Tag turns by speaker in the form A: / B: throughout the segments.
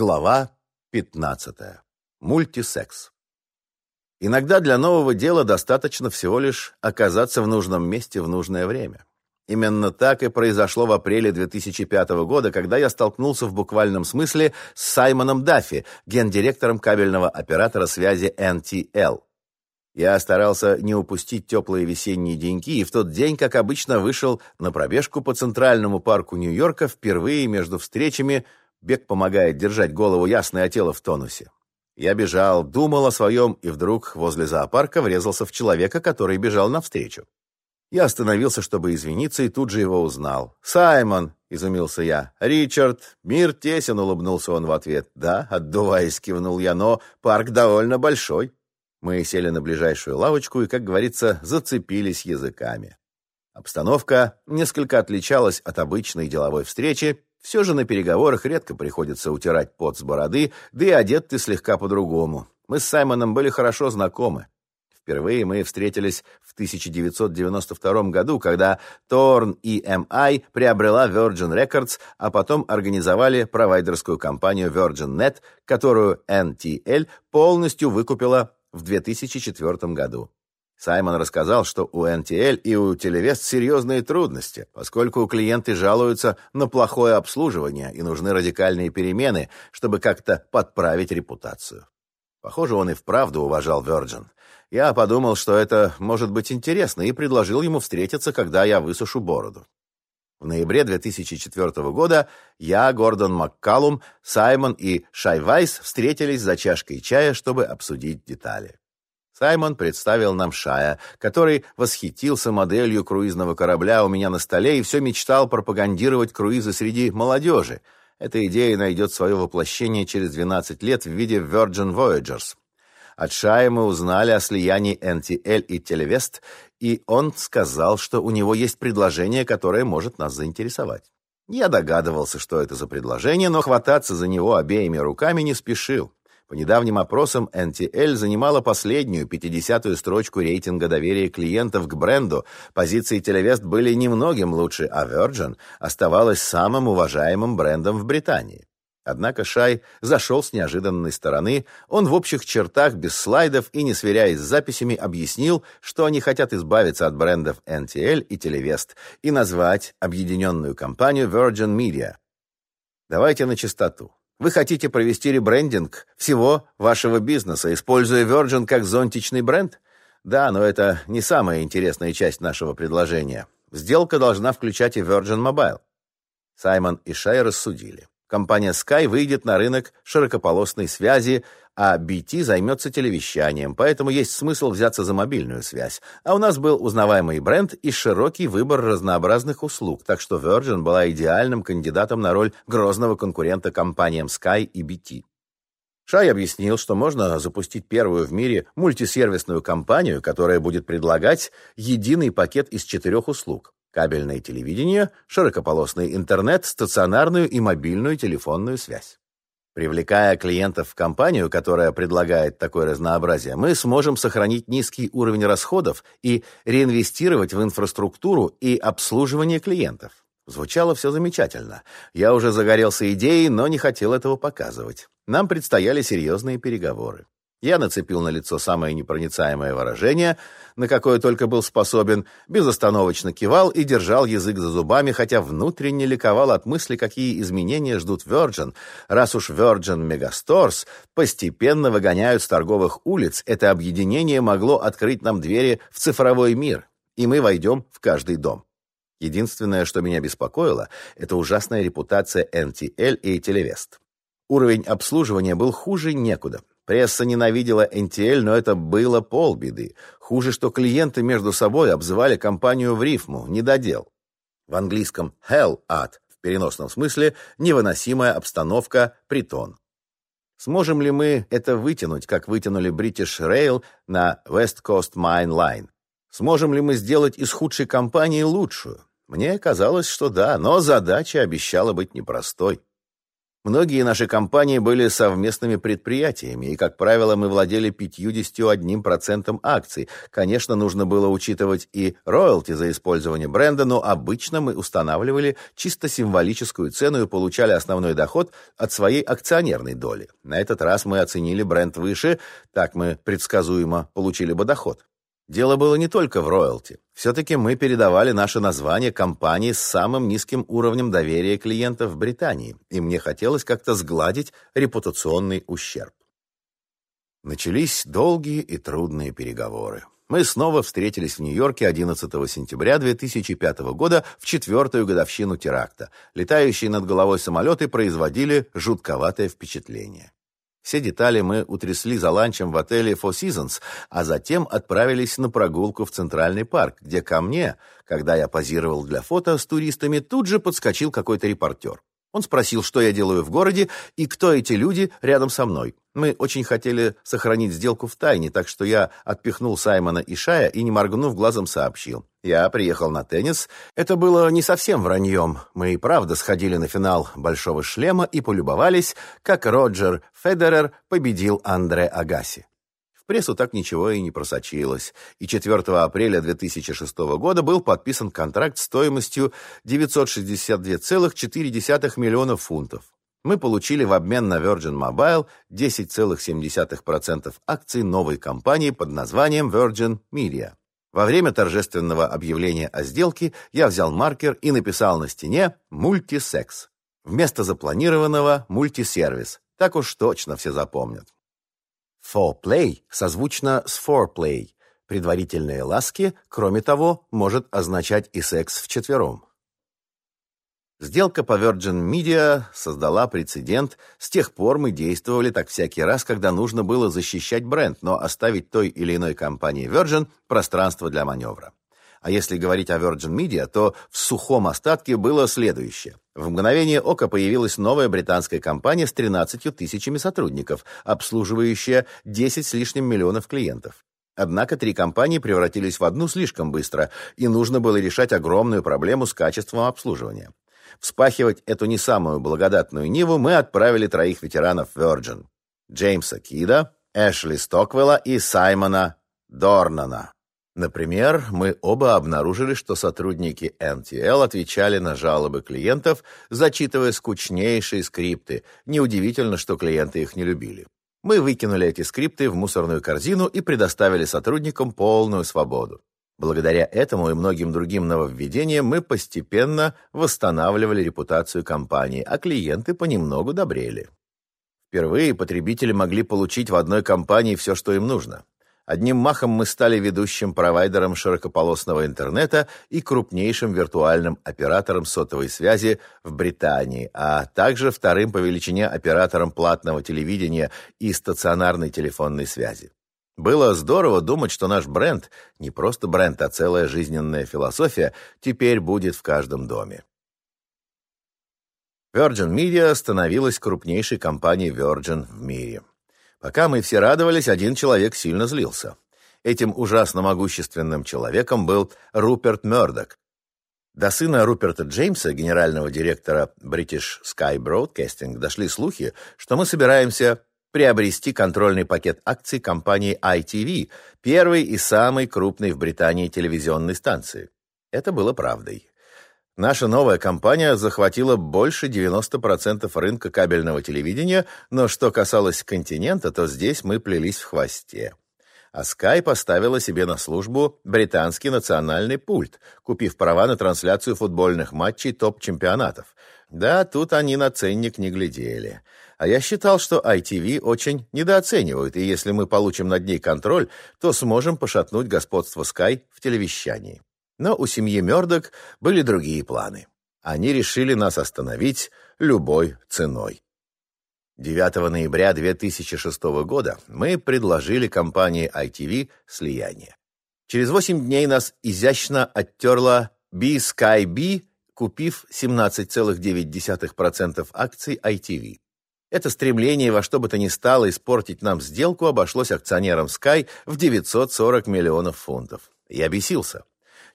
A: Глава 15. Мультисекс. Иногда для нового дела достаточно всего лишь оказаться в нужном месте в нужное время. Именно так и произошло в апреле 2005 года, когда я столкнулся в буквальном смысле с Саймоном Даффи, гендиректором кабельного оператора связи NTL. Я старался не упустить теплые весенние деньки, и в тот день, как обычно, вышел на пробежку по Центральному парку Нью-Йорка впервые между встречами Бег помогает держать голову ясной, а тело в тонусе. Я бежал, думал о своем, и вдруг возле зоопарка врезался в человека, который бежал навстречу. Я остановился, чтобы извиниться, и тут же его узнал. «Саймон!» — изумился я. «Ричард! Мир тесен!» — улыбнулся он в ответ. «Да», — отдуваясь, кивнул я, «но парк довольно большой». Мы сели на ближайшую лавочку и, как говорится, зацепились языками. Обстановка несколько отличалась от обычной деловой встречи, все же на переговорах редко приходится утирать пот с бороды, да и одет ты слегка по-другому. Мы с Саймоном были хорошо знакомы. Впервые мы встретились в 1992 году, когда Torn EMI приобрела Virgin Records, а потом организовали провайдерскую компанию VirginNet, которую NTL полностью выкупила в 2004 году. Саймон рассказал, что у NTL и у Телевест серьезные трудности, поскольку клиенты жалуются на плохое обслуживание и нужны радикальные перемены, чтобы как-то подправить репутацию. Похоже, он и вправду уважал Virgin. Я подумал, что это может быть интересно, и предложил ему встретиться, когда я высушу бороду. В ноябре 2004 года я, Гордон Маккалум, Саймон и Шай Вайс встретились за чашкой чая, чтобы обсудить детали. Саймон представил нам Шая, который восхитился моделью круизного корабля у меня на столе и все мечтал пропагандировать круизы среди молодежи. Эта идея найдет свое воплощение через 12 лет в виде Virgin Voyagers. От Шая мы узнали о слиянии NTL и Телевест, и он сказал, что у него есть предложение, которое может нас заинтересовать. Я догадывался, что это за предложение, но хвататься за него обеими руками не спешил. По недавним опросам NTL занимала последнюю, 50-ю строчку рейтинга доверия клиентов к бренду. Позиции Телевест были немногим лучше, а Virgin оставалась самым уважаемым брендом в Британии. Однако Шай зашел с неожиданной стороны. Он в общих чертах, без слайдов и не сверяясь с записями, объяснил, что они хотят избавиться от брендов NTL и Телевест и назвать объединенную компанию Virgin Media. Давайте на чистоту. Вы хотите провести ребрендинг всего вашего бизнеса, используя Virgin как зонтичный бренд? Да, но это не самая интересная часть нашего предложения. Сделка должна включать и Virgin Mobile. Саймон и Шай рассудили. Компания Sky выйдет на рынок широкополосной связи, а BT займется телевещанием, поэтому есть смысл взяться за мобильную связь. А у нас был узнаваемый бренд и широкий выбор разнообразных услуг, так что Virgin была идеальным кандидатом на роль грозного конкурента компаниям Sky и BT. Шай объяснил, что можно запустить первую в мире мультисервисную компанию, которая будет предлагать единый пакет из четырех услуг кабельное телевидение, широкополосный интернет, стационарную и мобильную телефонную связь. Привлекая клиентов в компанию, которая предлагает такое разнообразие, мы сможем сохранить низкий уровень расходов и реинвестировать в инфраструктуру и обслуживание клиентов. Звучало все замечательно. Я уже загорелся идеей, но не хотел этого показывать. Нам предстояли серьезные переговоры. Я нацепил на лицо самое непроницаемое выражение, на какое только был способен, безостановочно кивал и держал язык за зубами, хотя внутренне ликовал от мысли, какие изменения ждут Virgin. Раз уж Virgin Megastores постепенно выгоняют с торговых улиц, это объединение могло открыть нам двери в цифровой мир, и мы войдем в каждый дом. Единственное, что меня беспокоило, это ужасная репутация NTL и Телевест. Уровень обслуживания был хуже некуда. Пресса ненавидела NTL, но это было полбеды. Хуже, что клиенты между собой обзывали компанию в рифму, недодел. В английском «hell ад» в переносном смысле невыносимая обстановка, притон. Сможем ли мы это вытянуть, как вытянули British Rail на West Coast Mine Line? Сможем ли мы сделать из худшей компании лучшую? Мне казалось, что да, но задача обещала быть непростой. Многие наши компании были совместными предприятиями, и, как правило, мы владели 51% акций. Конечно, нужно было учитывать и роялти за использование бренда, но обычно мы устанавливали чисто символическую цену и получали основной доход от своей акционерной доли. На этот раз мы оценили бренд выше, так мы предсказуемо получили бы доход. Дело было не только в роялти. Все-таки мы передавали наше название компании с самым низким уровнем доверия клиентов в Британии, и мне хотелось как-то сгладить репутационный ущерб. Начались долгие и трудные переговоры. Мы снова встретились в Нью-Йорке 11 сентября 2005 года в четвертую годовщину теракта. Летающие над головой самолеты производили жутковатое впечатление. Все детали мы утрясли за ланчем в отеле Four Seasons, а затем отправились на прогулку в Центральный парк, где ко мне, когда я позировал для фото с туристами, тут же подскочил какой-то репортер. Он спросил, что я делаю в городе и кто эти люди рядом со мной. Мы очень хотели сохранить сделку в тайне, так что я отпихнул Саймона и Шая и, не моргнув глазом, сообщил. Я приехал на теннис. Это было не совсем враньем. Мы и правда сходили на финал «Большого шлема» и полюбовались, как Роджер Федерер победил Андре Агаси прессу так ничего и не просочилось, и 4 апреля 2006 года был подписан контракт стоимостью 962,4 миллионов фунтов. Мы получили в обмен на Virgin Mobile 10,7% акций новой компании под названием Virgin Media. Во время торжественного объявления о сделке я взял маркер и написал на стене «Мультисекс». Вместо запланированного «Мультисервис». Так уж точно все запомнят. Foreplay созвучно с foreplay. Предварительные ласки, кроме того, может означать и секс вчетвером. Сделка по Virgin Media создала прецедент. С тех пор мы действовали так всякий раз, когда нужно было защищать бренд, но оставить той или иной компании Virgin пространство для маневра. А если говорить о Virgin Media, то в сухом остатке было следующее. В мгновение ока появилась новая британская компания с 13 тысячами сотрудников, обслуживающая 10 с лишним миллионов клиентов. Однако три компании превратились в одну слишком быстро, и нужно было решать огромную проблему с качеством обслуживания. Вспахивать эту не самую благодатную ниву мы отправили троих ветеранов Virgin. Джеймса Кида, Эшли Стоквелла и Саймона Дорнана. Например, мы оба обнаружили, что сотрудники NTL отвечали на жалобы клиентов, зачитывая скучнейшие скрипты. Неудивительно, что клиенты их не любили. Мы выкинули эти скрипты в мусорную корзину и предоставили сотрудникам полную свободу. Благодаря этому и многим другим нововведениям мы постепенно восстанавливали репутацию компании, а клиенты понемногу добрели. Впервые потребители могли получить в одной компании все, что им нужно. Одним махом мы стали ведущим провайдером широкополосного интернета и крупнейшим виртуальным оператором сотовой связи в Британии, а также вторым по величине оператором платного телевидения и стационарной телефонной связи. Было здорово думать, что наш бренд, не просто бренд, а целая жизненная философия, теперь будет в каждом доме. Virgin Media становилась крупнейшей компанией Virgin в мире. Пока мы все радовались, один человек сильно злился. Этим ужасно могущественным человеком был Руперт Мёрдок. До сына Руперта Джеймса, генерального директора British Sky Broadcasting, дошли слухи, что мы собираемся приобрести контрольный пакет акций компании ITV, первой и самой крупной в Британии телевизионной станции. Это было правдой. Наша новая компания захватила больше 90% рынка кабельного телевидения, но что касалось континента, то здесь мы плелись в хвосте. А Sky поставила себе на службу британский национальный пульт, купив права на трансляцию футбольных матчей топ-чемпионатов. Да, тут они на ценник не глядели. А я считал, что ITV очень недооценивают, и если мы получим над ней контроль, то сможем пошатнуть господство Sky в телевещании. Но у семьи Мёрдок были другие планы. Они решили нас остановить любой ценой. 9 ноября 2006 года мы предложили компании ITV слияние. Через 8 дней нас изящно оттерла B-Sky купив 17,9% акций ITV. Это стремление во что бы то ни стало испортить нам сделку обошлось акционерам Sky в 940 миллионов фунтов. Я бесился.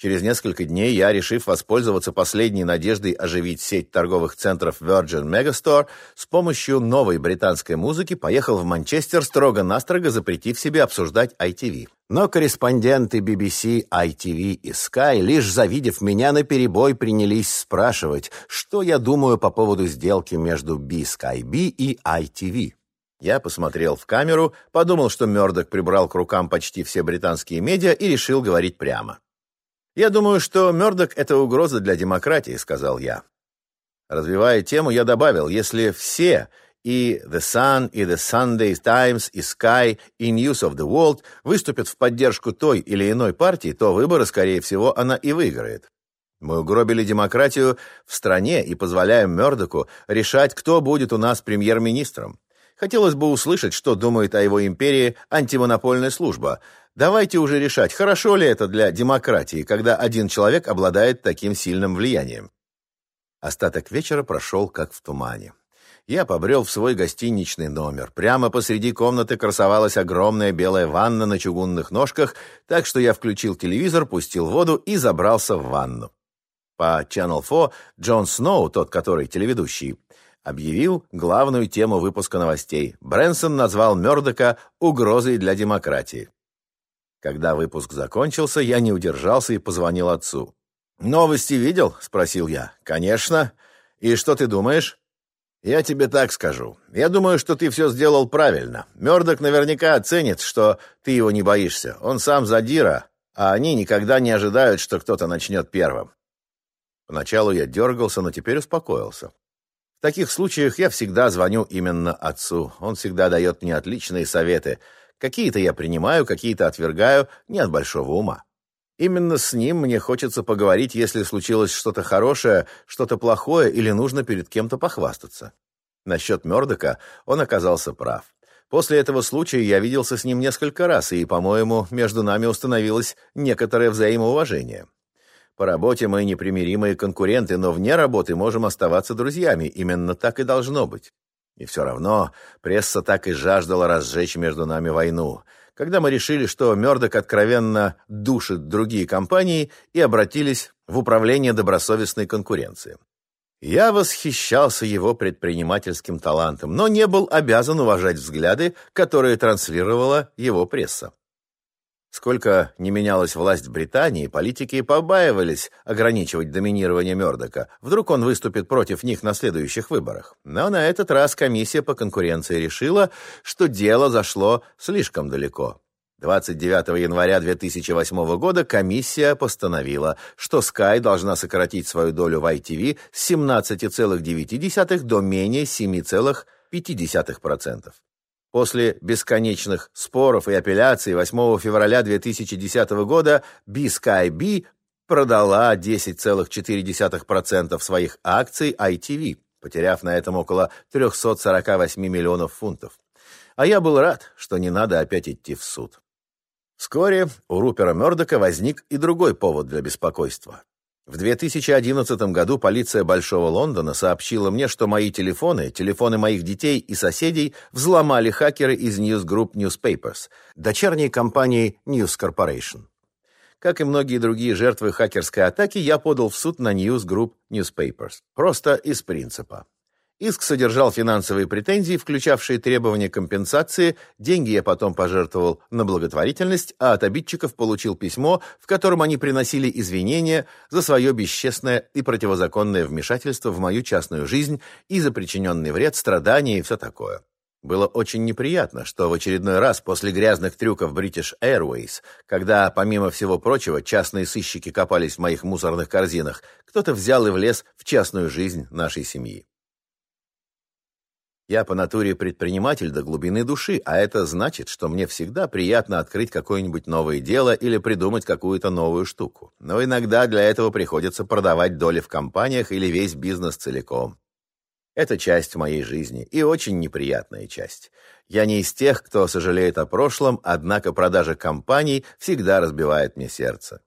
A: Через несколько дней я, решив воспользоваться последней надеждой оживить сеть торговых центров Virgin Megastore, с помощью новой британской музыки поехал в Манчестер, строго-настрого запретив себе обсуждать ITV. Но корреспонденты BBC, ITV и Sky, лишь завидев меня на перебой, принялись спрашивать, что я думаю по поводу сделки между B-SkyB и ITV. Я посмотрел в камеру, подумал, что Мёрдок прибрал к рукам почти все британские медиа и решил говорить прямо. «Я думаю, что Мёрдок — это угроза для демократии», — сказал я. Развивая тему, я добавил, если все, и The Sun, и The Sunday Times, и Sky, и News of the World выступят в поддержку той или иной партии, то выборы, скорее всего, она и выиграет. Мы угробили демократию в стране и позволяем Мёрдоку решать, кто будет у нас премьер-министром. Хотелось бы услышать, что думает о его империи антимонопольная служба. Давайте уже решать, хорошо ли это для демократии, когда один человек обладает таким сильным влиянием. Остаток вечера прошел как в тумане. Я побрел в свой гостиничный номер. Прямо посреди комнаты красовалась огромная белая ванна на чугунных ножках, так что я включил телевизор, пустил воду и забрался в ванну. По Channel 4 Джон Сноу, тот, который телеведущий, объявил главную тему выпуска новостей. Брэнсон назвал Мёрдока угрозой для демократии. Когда выпуск закончился, я не удержался и позвонил отцу. «Новости видел?» — спросил я. «Конечно. И что ты думаешь?» «Я тебе так скажу. Я думаю, что ты все сделал правильно. Мёрдок наверняка оценит, что ты его не боишься. Он сам задира, а они никогда не ожидают, что кто-то начнет первым». Поначалу я дергался, но теперь успокоился. В таких случаях я всегда звоню именно отцу. Он всегда дает мне отличные советы. Какие-то я принимаю, какие-то отвергаю, не от большого ума. Именно с ним мне хочется поговорить, если случилось что-то хорошее, что-то плохое или нужно перед кем-то похвастаться. Насчет Мёрдока он оказался прав. После этого случая я виделся с ним несколько раз, и, по-моему, между нами установилось некоторое взаимоуважение. По работе мы непримиримые конкуренты, но вне работы можем оставаться друзьями. Именно так и должно быть. И все равно пресса так и жаждала разжечь между нами войну. Когда мы решили, что Мёрдок откровенно душит другие компании и обратились в управление добросовестной конкуренции. Я восхищался его предпринимательским талантом, но не был обязан уважать взгляды, которые транслировала его пресса. Сколько не менялась власть в Британии, политики побаивались ограничивать доминирование Мёрдока. Вдруг он выступит против них на следующих выборах. Но на этот раз комиссия по конкуренции решила, что дело зашло слишком далеко. 29 января 2008 года комиссия постановила, что Sky должна сократить свою долю в ITV с 17,9 до менее 7,5%. После бесконечных споров и апелляций 8 февраля 2010 года BSkyB продала 10,4% своих акций ITV, потеряв на этом около 348 миллионов фунтов. А я был рад, что не надо опять идти в суд. Вскоре у Рупера Мёрдока возник и другой повод для беспокойства. В 2011 году полиция Большого Лондона сообщила мне, что мои телефоны, телефоны моих детей и соседей взломали хакеры из News Group Newspapers, дочерней компании News Corporation. Как и многие другие жертвы хакерской атаки, я подал в суд на News Group Newspapers. Просто из принципа. Иск содержал финансовые претензии, включавшие требования компенсации, деньги я потом пожертвовал на благотворительность, а от обидчиков получил письмо, в котором они приносили извинения за свое бесчестное и противозаконное вмешательство в мою частную жизнь и за причиненный вред, страдания и все такое. Было очень неприятно, что в очередной раз после грязных трюков British Airways, когда, помимо всего прочего, частные сыщики копались в моих мусорных корзинах, кто-то взял и влез в частную жизнь нашей семьи. Я по натуре предприниматель до глубины души, а это значит, что мне всегда приятно открыть какое-нибудь новое дело или придумать какую-то новую штуку. Но иногда для этого приходится продавать доли в компаниях или весь бизнес целиком. Это часть моей жизни и очень неприятная часть. Я не из тех, кто сожалеет о прошлом, однако продажа компаний всегда разбивает мне сердце.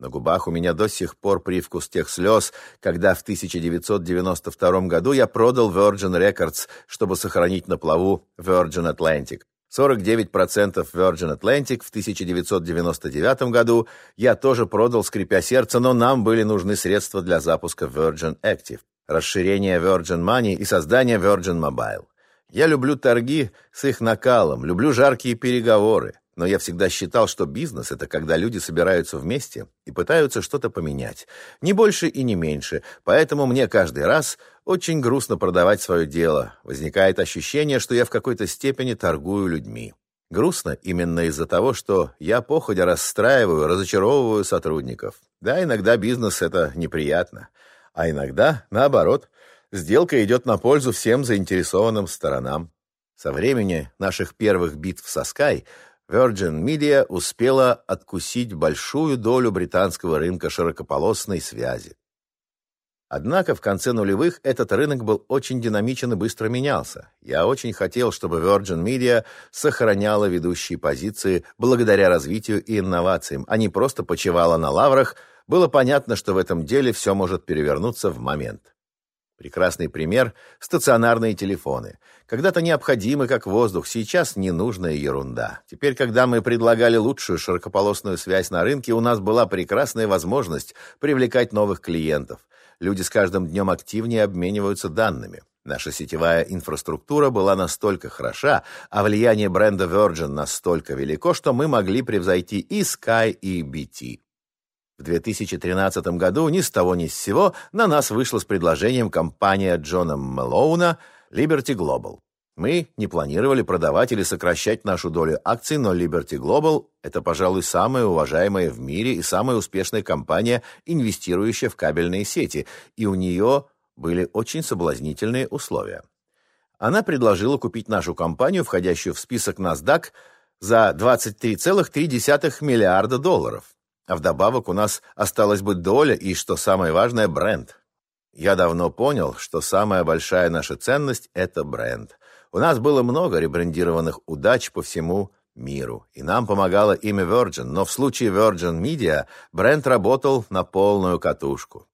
A: На губах у меня до сих пор привкус тех слез, когда в 1992 году я продал Virgin Records, чтобы сохранить на плаву Virgin Atlantic. 49% Virgin Atlantic в 1999 году я тоже продал, скрипя сердце, но нам были нужны средства для запуска Virgin Active, расширения Virgin Money и создания Virgin Mobile. Я люблю торги с их накалом, люблю жаркие переговоры, но я всегда считал, что бизнес — это когда люди собираются вместе и пытаются что-то поменять. Не больше и не меньше. Поэтому мне каждый раз очень грустно продавать свое дело. Возникает ощущение, что я в какой-то степени торгую людьми. Грустно именно из-за того, что я походя расстраиваю, разочаровываю сотрудников. Да, иногда бизнес — это неприятно. А иногда, наоборот, сделка идет на пользу всем заинтересованным сторонам. Со времени наших первых битв со Sky Virgin Media успела откусить большую долю британского рынка широкополосной связи. Однако в конце нулевых этот рынок был очень динамичен и быстро менялся. Я очень хотел, чтобы Virgin Media сохраняла ведущие позиции благодаря развитию и инновациям, а не просто почивала на лаврах. Было понятно, что в этом деле все может перевернуться в момент. Прекрасный пример – стационарные телефоны. Когда-то необходимы как воздух, сейчас ненужная ерунда. Теперь, когда мы предлагали лучшую широкополосную связь на рынке, у нас была прекрасная возможность привлекать новых клиентов. Люди с каждым днем активнее обмениваются данными. Наша сетевая инфраструктура была настолько хороша, а влияние бренда Virgin настолько велико, что мы могли превзойти и Sky, и BT. В 2013 году ни с того ни с сего на нас вышла с предложением компания Джона Мэлоуна Liberty Global. Мы не планировали продавать или сокращать нашу долю акций, но Liberty Global – это, пожалуй, самая уважаемая в мире и самая успешная компания, инвестирующая в кабельные сети, и у нее были очень соблазнительные условия. Она предложила купить нашу компанию, входящую в список NASDAQ, за 23,3 миллиарда долларов. А вдобавок у нас осталась бы доля и, что самое важное, бренд. Я давно понял, что самая большая наша ценность – это бренд. У нас было много ребрендированных удач по всему миру, и нам помогало имя Virgin, но в случае Virgin Media бренд работал на полную катушку.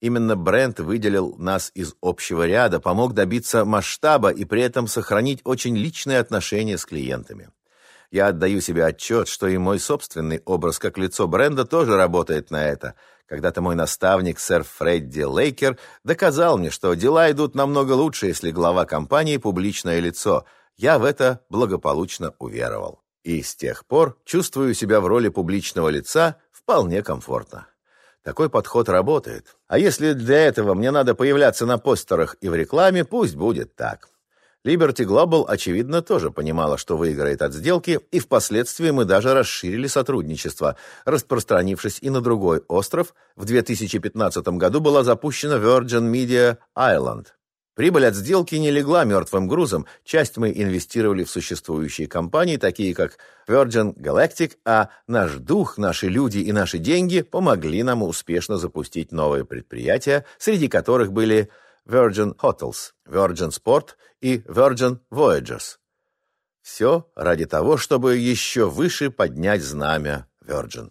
A: Именно бренд выделил нас из общего ряда, помог добиться масштаба и при этом сохранить очень личные отношения с клиентами. Я отдаю себе отчет, что и мой собственный образ как лицо бренда тоже работает на это. Когда-то мой наставник, сэр Фредди Лейкер, доказал мне, что дела идут намного лучше, если глава компании – публичное лицо. Я в это благополучно уверовал. И с тех пор чувствую себя в роли публичного лица вполне комфортно. Такой подход работает. А если для этого мне надо появляться на постерах и в рекламе, пусть будет так. Liberty Global, очевидно, тоже понимала, что выиграет от сделки, и впоследствии мы даже расширили сотрудничество, распространившись и на другой остров. В 2015 году была запущена Virgin Media Island. Прибыль от сделки не легла мертвым грузом, часть мы инвестировали в существующие компании, такие как Virgin Galactic, а наш дух, наши люди и наши деньги помогли нам успешно запустить новые предприятия, среди которых были Virgin Hotels, Virgin Sport и Virgin Voyagers. Все ради того, чтобы еще выше поднять знамя Virgin.